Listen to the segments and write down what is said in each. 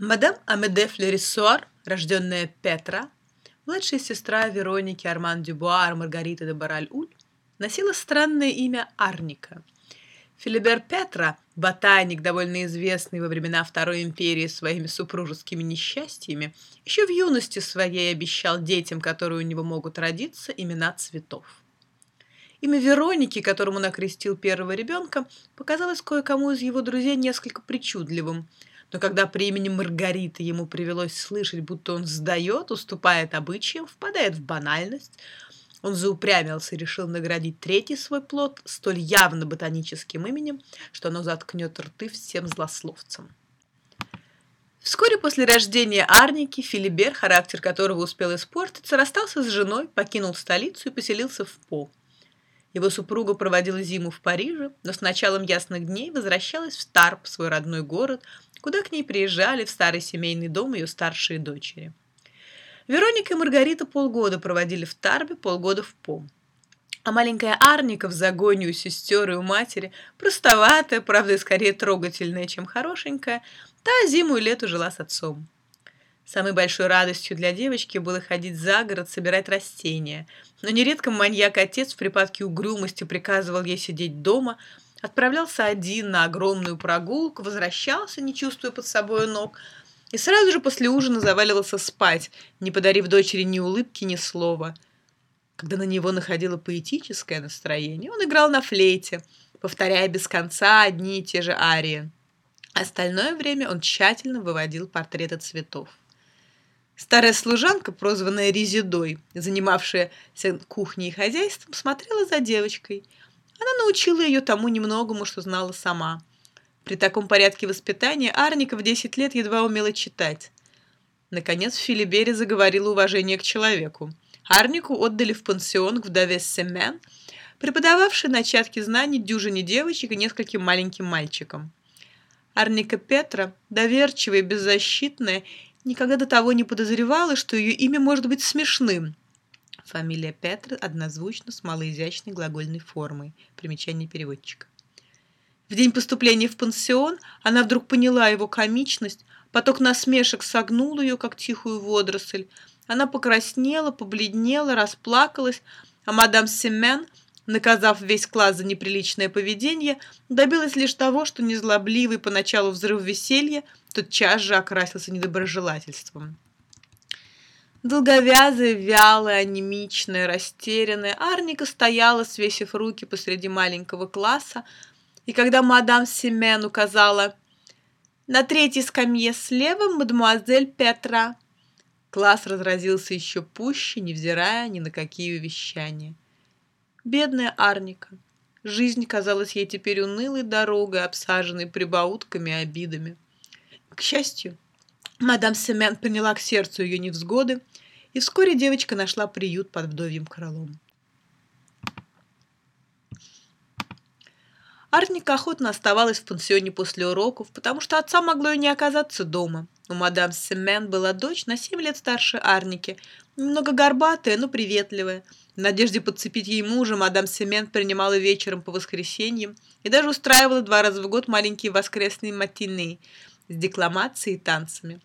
Мадам Амеде Флерисуар, рожденная Петра, младшая сестра Вероники Арман Дюбуар Маргариты де Бараль-Уль, носила странное имя Арника. Филибер Петра, ботаник, довольно известный во времена Второй империи своими супружескими несчастьями, еще в юности своей обещал детям, которые у него могут родиться, имена цветов. Имя Вероники, которому накрестил первого ребенка, показалось кое-кому из его друзей несколько причудливым – но когда при имени Маргарита ему привелось слышать, будто он сдает, уступает обычаям, впадает в банальность, он заупрямился и решил наградить третий свой плод столь явно ботаническим именем, что оно заткнет рты всем злословцам. Вскоре после рождения Арники Филибер, характер которого успел испортиться, расстался с женой, покинул столицу и поселился в По. Его супруга проводила зиму в Париже, но с началом ясных дней возвращалась в Тарп, свой родной город, куда к ней приезжали в старый семейный дом ее старшие дочери. Вероника и Маргарита полгода проводили в Тарбе, полгода в Пом. А маленькая Арника в загоне у сестер и у матери, простоватая, правда, скорее трогательная, чем хорошенькая, та зиму и лету жила с отцом. Самой большой радостью для девочки было ходить за город, собирать растения. Но нередко маньяк-отец в припадке угрюмости приказывал ей сидеть дома, отправлялся один на огромную прогулку, возвращался, не чувствуя под собой ног, и сразу же после ужина заваливался спать, не подарив дочери ни улыбки, ни слова. Когда на него находило поэтическое настроение, он играл на флейте, повторяя без конца одни и те же арии. Остальное время он тщательно выводил портреты цветов. Старая служанка, прозванная Резидой, занимавшаяся кухней и хозяйством, смотрела за девочкой – она научила ее тому немногому, что знала сама. При таком порядке воспитания Арника в 10 лет едва умела читать. Наконец, в Филибере заговорила уважение к человеку. Арнику отдали в пансион к вдове Семен, преподававшей начатки знаний дюжине девочек и нескольким маленьким мальчикам. Арника Петра, доверчивая и беззащитная, никогда до того не подозревала, что ее имя может быть смешным – Фамилия Петра однозвучна с малоизящной глагольной формой. Примечание переводчика. В день поступления в пансион она вдруг поняла его комичность, поток насмешек согнул ее, как тихую водоросль. Она покраснела, побледнела, расплакалась, а мадам Семен, наказав весь класс за неприличное поведение, добилась лишь того, что незлобливый поначалу взрыв веселья тотчас же окрасился недоброжелательством. Долговязая, вялая, анемичная, растерянная, Арника стояла, свесив руки посреди маленького класса, и когда мадам Семен указала «На третьей скамье слева мадемуазель Петра», класс разразился еще пуще, невзирая ни на какие увещания. Бедная Арника. Жизнь казалась ей теперь унылой дорогой, обсаженной прибаутками и обидами. К счастью, мадам Семен приняла к сердцу ее невзгоды, и вскоре девочка нашла приют под вдовьим крылом. Арника охотно оставалась в пансионе после уроков, потому что отца могло и не оказаться дома. У мадам Семен была дочь на семь лет старше Арники, немного горбатая, но приветливая. В надежде подцепить ей мужа, мадам Семен принимала вечером по воскресеньям и даже устраивала два раза в год маленькие воскресные матины с декламацией и танцами.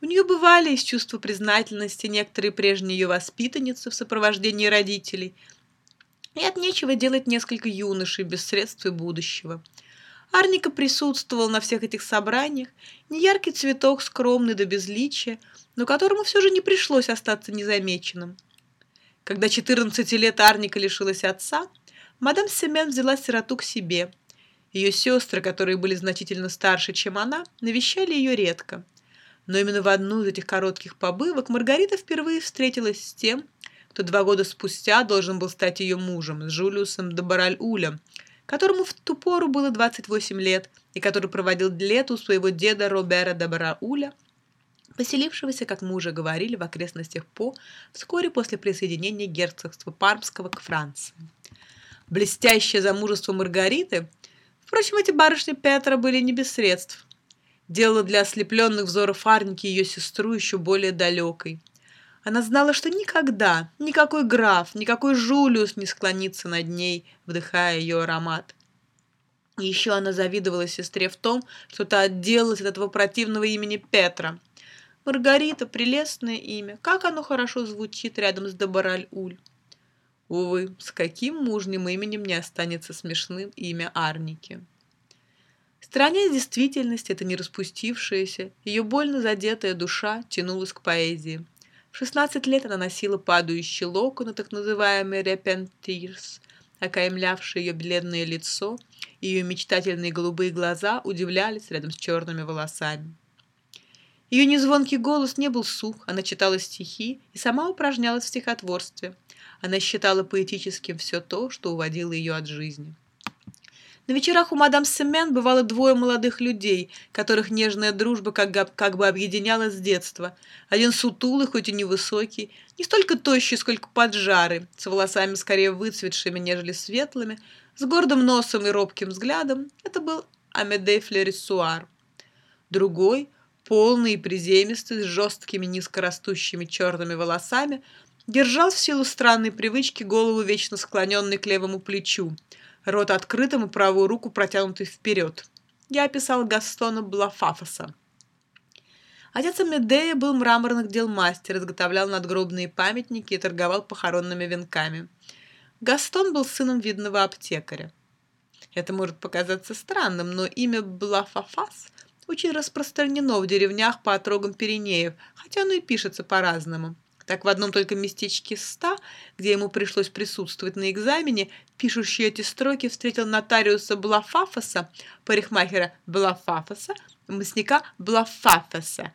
У нее бывали из чувства признательности некоторые прежние ее воспитанницы в сопровождении родителей. И от нечего делать несколько юношей без средств и будущего. Арника присутствовал на всех этих собраниях, неяркий цветок, скромный до безличия, но которому все же не пришлось остаться незамеченным. Когда 14 лет Арника лишилась отца, мадам Семен взяла сироту к себе. Ее сестры, которые были значительно старше, чем она, навещали ее редко – но именно в одну из этих коротких побывок Маргарита впервые встретилась с тем, кто два года спустя должен был стать ее мужем, с Жулиусом де Бараль-Улем, которому в ту пору было 28 лет и который проводил лето у своего деда Робера де Барауля, поселившегося, как мы уже говорили, в окрестностях По вскоре после присоединения герцогства Пармского к Франции. Блестящее замужество Маргариты, впрочем, эти барышни Петра были не без средств – делала для ослепленных взоров Арники ее сестру еще более далекой. Она знала, что никогда никакой граф, никакой Жулиус не склонится над ней, вдыхая ее аромат. И еще она завидовала сестре в том, что та отделалась от этого противного имени Петра. Маргарита – прелестное имя. Как оно хорошо звучит рядом с Добораль-Уль. Увы, с каким мужним именем не останется смешным имя Арники. Страня действительность, это не распустившаяся, ее больно задетая душа тянулась к поэзии. В 16 лет она носила падающий локон, так называемый репентирс, окаймлявший ее бледное лицо, и ее мечтательные голубые глаза удивлялись рядом с черными волосами. Ее незвонкий голос не был сух, она читала стихи и сама упражнялась в стихотворстве. Она считала поэтическим все то, что уводило ее от жизни. На вечерах у мадам Семен бывало двое молодых людей, которых нежная дружба как, как бы объединяла с детства. Один сутулый, хоть и невысокий, не столько тощий, сколько поджарый, с волосами скорее выцветшими, нежели светлыми, с гордым носом и робким взглядом. Это был Амедей Флерисуар. Другой, полный и приземистый, с жесткими низкорастущими черными волосами, держал в силу странной привычки голову вечно склоненной к левому плечу – рот открытым и правую руку протянутой вперед. Я описал Гастона Блафафоса. Отец Амедея был мраморных дел мастер, изготовлял надгробные памятники и торговал похоронными венками. Гастон был сыном видного аптекаря. Это может показаться странным, но имя Блафафас очень распространено в деревнях по отрогам Пиренеев, хотя оно и пишется по-разному. Так в одном только местечке ста, где ему пришлось присутствовать на экзамене, пишущий эти строки встретил нотариуса Блафафоса, парикмахера Блафафоса, мясника Блафафоса.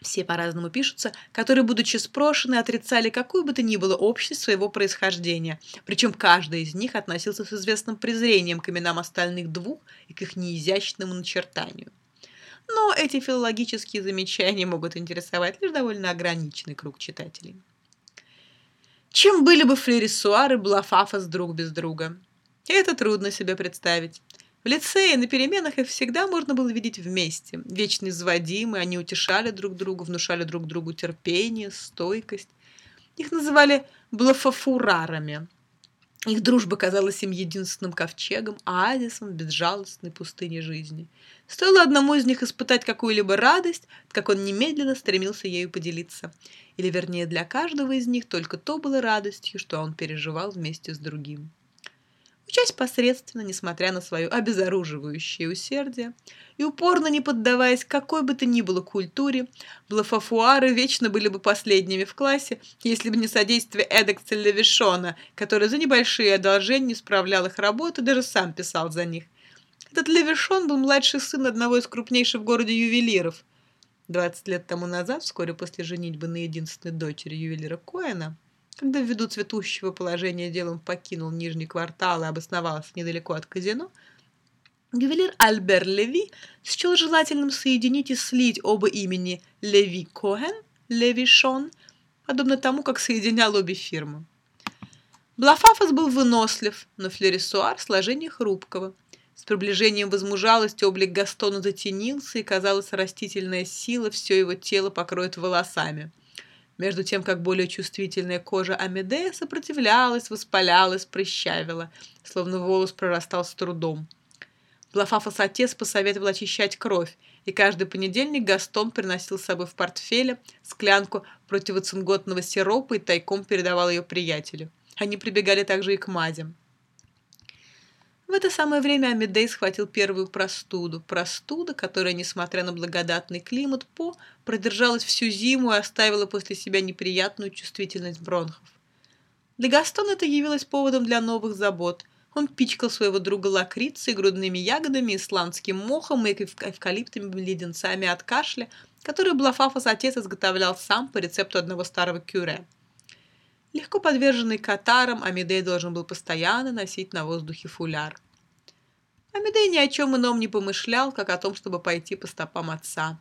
Все по-разному пишутся, которые, будучи спрошены, отрицали какую бы то ни было общность своего происхождения. Причем каждый из них относился с известным презрением к именам остальных двух и к их неизящному начертанию но эти филологические замечания могут интересовать лишь довольно ограниченный круг читателей. Чем были бы флерисуары Блафафас друг без друга? Это трудно себе представить. В лицее на переменах их всегда можно было видеть вместе. Вечно изводимые, они утешали друг друга, внушали друг другу терпение, стойкость. Их называли блафафурарами – их дружба казалась им единственным ковчегом, оазисом в безжалостной пустыне жизни. Стоило одному из них испытать какую-либо радость, как он немедленно стремился ею поделиться. Или, вернее, для каждого из них только то было радостью, что он переживал вместе с другим часть посредственно, несмотря на свое обезоруживающее усердие, и упорно не поддаваясь какой бы то ни было культуре, блафафуары вечно были бы последними в классе, если бы не содействие Эдекса Левишона, который за небольшие одолжения справлял их работу и даже сам писал за них. Этот Левишон был младший сын одного из крупнейших в городе ювелиров. 20 лет тому назад, вскоре после женитьбы на единственной дочери ювелира Коэна, когда ввиду цветущего положения делом покинул нижний квартал и обосновался недалеко от казино, ювелир Альбер Леви счел желательным соединить и слить оба имени Леви Коэн, Леви Шон, подобно тому, как соединял обе фирмы. Блафафос был вынослив, но флерисуар сложение хрупкого. С приближением возмужалости облик Гастона затенился, и, казалось, растительная сила все его тело покроет волосами – между тем как более чувствительная кожа Амедея сопротивлялась, воспалялась, прыщавила, словно волос прорастал с трудом. Блафафос отец посоветовал очищать кровь, и каждый понедельник Гастон приносил с собой в портфеле склянку противоцинготного сиропа и тайком передавал ее приятелю. Они прибегали также и к мазям. В это самое время Амедей схватил первую простуду. Простуда, которая, несмотря на благодатный климат По, продержалась всю зиму и оставила после себя неприятную чувствительность бронхов. Для Гастона это явилось поводом для новых забот. Он пичкал своего друга лакрицей, грудными ягодами, исландским мохом и эвкалиптовыми леденцами от кашля, которые Блафафос отец изготовлял сам по рецепту одного старого кюре. Легко подверженный катарам, Амедей должен был постоянно носить на воздухе фуляр. Амедей ни о чем ином не помышлял, как о том, чтобы пойти по стопам отца.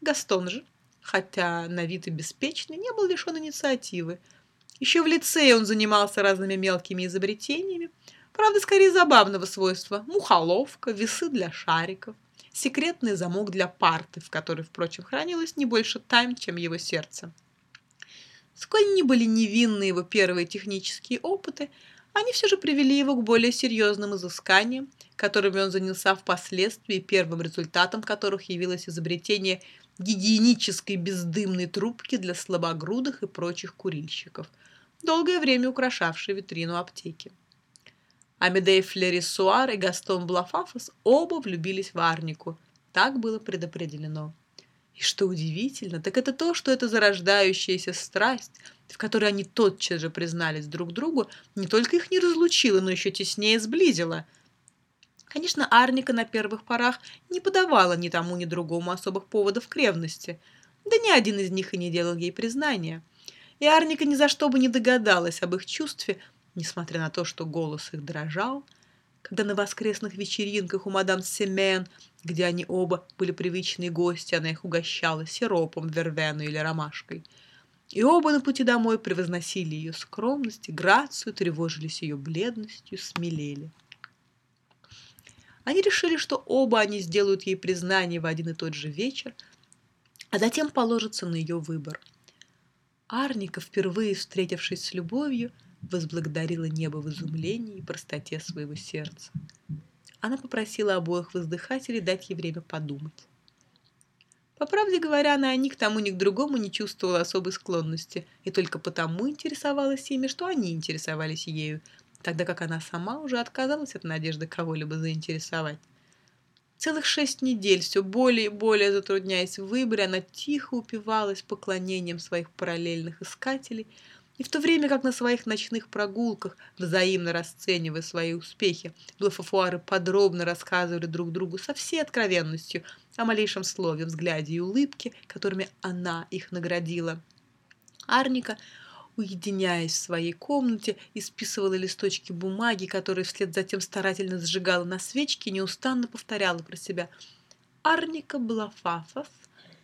Гастон же, хотя на вид и беспечный, не был лишен инициативы. Еще в лицее он занимался разными мелкими изобретениями, правда, скорее забавного свойства. Мухоловка, весы для шариков, секретный замок для парты, в которой, впрочем, хранилось не больше тайм, чем его сердце. Сколь ни были невинны его первые технические опыты, они все же привели его к более серьезным изысканиям, которыми он занялся впоследствии, первым результатом которых явилось изобретение гигиенической бездымной трубки для слабогрудых и прочих курильщиков, долгое время украшавшей витрину аптеки. Амедей Флерисуар и Гастон Блафафос оба влюбились в Арнику. Так было предопределено. И что удивительно, так это то, что эта зарождающаяся страсть, в которой они тотчас же признались друг другу, не только их не разлучила, но еще теснее сблизила. Конечно, Арника на первых порах не подавала ни тому, ни другому особых поводов к ревности, да ни один из них и не делал ей признания. И Арника ни за что бы не догадалась об их чувстве, несмотря на то, что голос их дрожал, когда на воскресных вечеринках у мадам Семен, где они оба были привычные гости, она их угощала сиропом, вервеной или ромашкой. И оба на пути домой превозносили ее скромность и грацию, тревожились ее бледностью, смелели. Они решили, что оба они сделают ей признание в один и тот же вечер, а затем положатся на ее выбор. Арника, впервые встретившись с любовью, возблагодарила небо в изумлении и простоте своего сердца. Она попросила обоих воздыхателей дать ей время подумать. По правде говоря, она ни к тому, ни к другому не чувствовала особой склонности и только потому интересовалась ими, что они интересовались ею, тогда как она сама уже отказалась от надежды кого-либо заинтересовать. Целых шесть недель, все более и более затрудняясь в выборе, она тихо упивалась поклонением своих параллельных искателей – и в то время как на своих ночных прогулках, взаимно расценивая свои успехи, блафафуары подробно рассказывали друг другу со всей откровенностью о малейшем слове, взгляде и улыбке, которыми она их наградила. Арника, уединяясь в своей комнате, исписывала листочки бумаги, которые вслед за тем старательно сжигала на свечке, неустанно повторяла про себя «Арника Блафафов,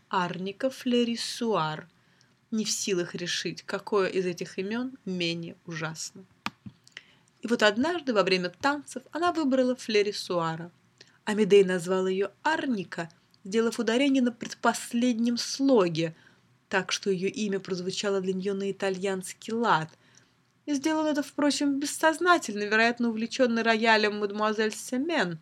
Арника Флерисуар» не в силах решить, какое из этих имен менее ужасно. И вот однажды во время танцев она выбрала Флерисуара. Амедей назвал ее Арника, сделав ударение на предпоследнем слоге, так что ее имя прозвучало для нее на итальянский лад. И сделал это, впрочем, бессознательно, вероятно, увлеченный роялем мадемуазель Семен,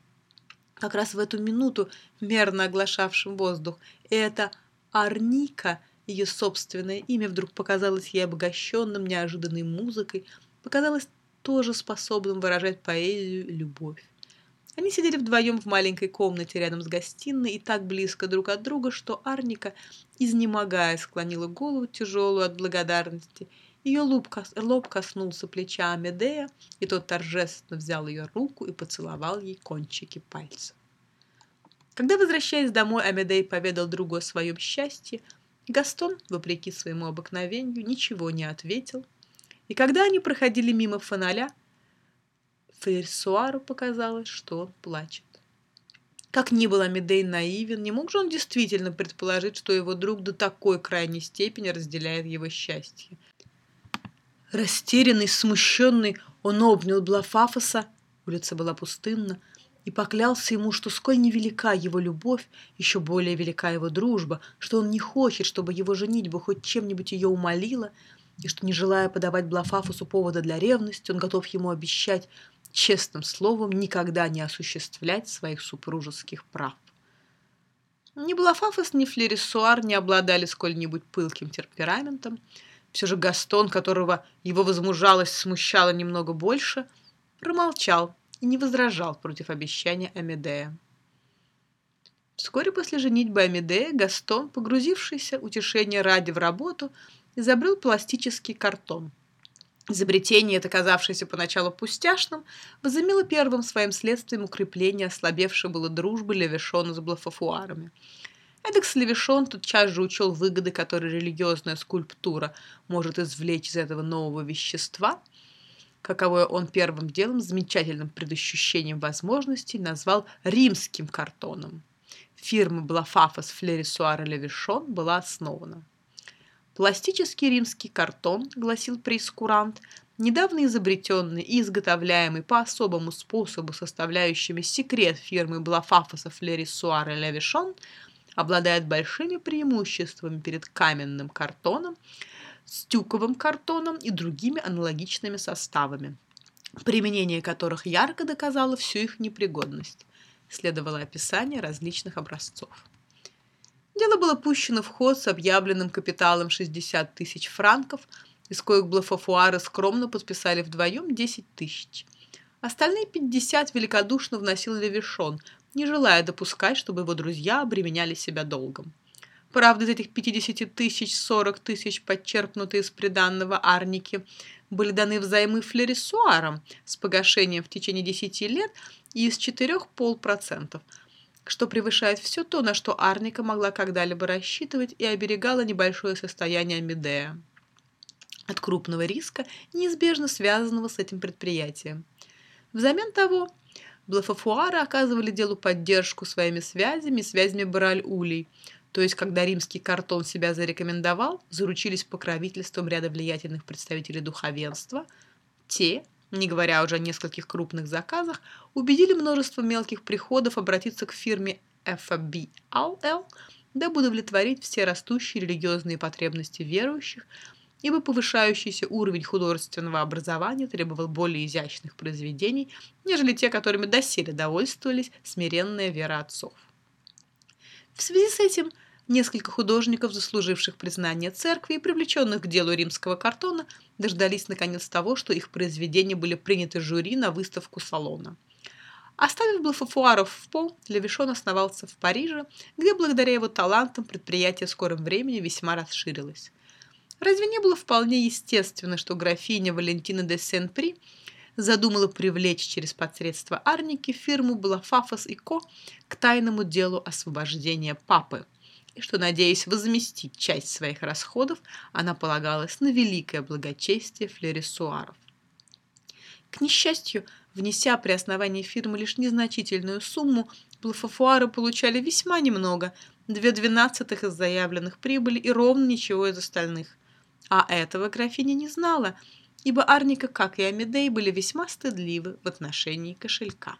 как раз в эту минуту мерно оглашавшим воздух. И это Арника – ее собственное имя вдруг показалось ей обогащенным неожиданной музыкой, показалось тоже способным выражать поэзию и любовь. Они сидели вдвоем в маленькой комнате рядом с гостиной и так близко друг от друга, что Арника, изнемогая, склонила голову тяжелую от благодарности. Ее лоб, кос лоб коснулся плеча Амедея, и тот торжественно взял ее руку и поцеловал ей кончики пальцев. Когда, возвращаясь домой, Амедей поведал другу о своем счастье, Гастон, вопреки своему обыкновению, ничего не ответил, и когда они проходили мимо фоналя, Ферсуару показалось, что он плачет. Как ни был Амедей наивен, не мог же он действительно предположить, что его друг до такой крайней степени разделяет его счастье. Растерянный, смущенный, он обнял Блафафоса, улица была пустынна, и поклялся ему, что сколь невелика его любовь, еще более велика его дружба, что он не хочет, чтобы его женитьба хоть чем-нибудь ее умолила, и что, не желая подавать Блафафусу повода для ревности, он готов ему обещать честным словом никогда не осуществлять своих супружеских прав. Ни Блафафос, ни Флерисуар не обладали сколь-нибудь пылким темпераментом. Все же Гастон, которого его возмужалость смущала немного больше, промолчал и не возражал против обещания Амедея. Вскоре после женитьбы Амедея Гастон, погрузившийся утешение ради в работу, изобрел пластический картон. Изобретение это, казавшееся поначалу пустяшным, возымело первым своим следствием укрепление ослабевшей было дружбы Левишона с Блафафуарами. Эдекс Левишон тотчас же учел выгоды, которые религиозная скульптура может извлечь из этого нового вещества – каковое он первым делом замечательным предощущением возможностей назвал римским картоном. Фирма Блафафос Флерисуара Левишон была основана. Пластический римский картон, гласил прейскурант, недавно изобретенный и изготовляемый по особому способу составляющими секрет фирмы Блафафоса Флерисуара Левишон, обладает большими преимуществами перед каменным картоном – с тюковым картоном и другими аналогичными составами. применение которых ярко доказало всю их непригодность. Следовало описание различных образцов. Дело было пущено в ход с объявленным капиталом 60 тысяч франков, из коих блафафуары скромно подписали вдвоем 10 тысяч. Остальные 50 великодушно вносил Левишон, не желая допускать, чтобы его друзья обременяли себя долгом. Правда, из этих 50 тысяч 40 тысяч, подчеркнутые из приданного Арники, были даны взаймы флерисуарам с погашением в течение 10 лет и из 4,5%, что превышает все то, на что Арника могла когда-либо рассчитывать и оберегала небольшое состояние Медея от крупного риска, неизбежно связанного с этим предприятием. Взамен того, Блафафуары оказывали делу поддержку своими связями и связями Бараль-Улей, то есть когда римский картон себя зарекомендовал, заручились покровительством ряда влиятельных представителей духовенства, те, не говоря уже о нескольких крупных заказах, убедили множество мелких приходов обратиться к фирме FBLL, дабы удовлетворить все растущие религиозные потребности верующих, ибо повышающийся уровень художественного образования требовал более изящных произведений, нежели те, которыми доселе довольствовались смиренная вера отцов. В связи с этим несколько художников, заслуживших признание церкви и привлеченных к делу римского картона, дождались наконец того, что их произведения были приняты жюри на выставку салона. Оставив Блафафуаров в пол, Левишон основался в Париже, где благодаря его талантам предприятие в скором времени весьма расширилось. Разве не было вполне естественно, что графиня Валентина де Сен-При задумала привлечь через посредство Арники фирму Блафафос и Ко к тайному делу освобождения папы, и что, надеясь возместить часть своих расходов, она полагалась на великое благочестие флерисуаров. К несчастью, внеся при основании фирмы лишь незначительную сумму, Блафафуары получали весьма немного, две двенадцатых из заявленных прибыли и ровно ничего из остальных – а этого графиня не знала, ибо Арника, как и Амедей, были весьма стыдливы в отношении кошелька.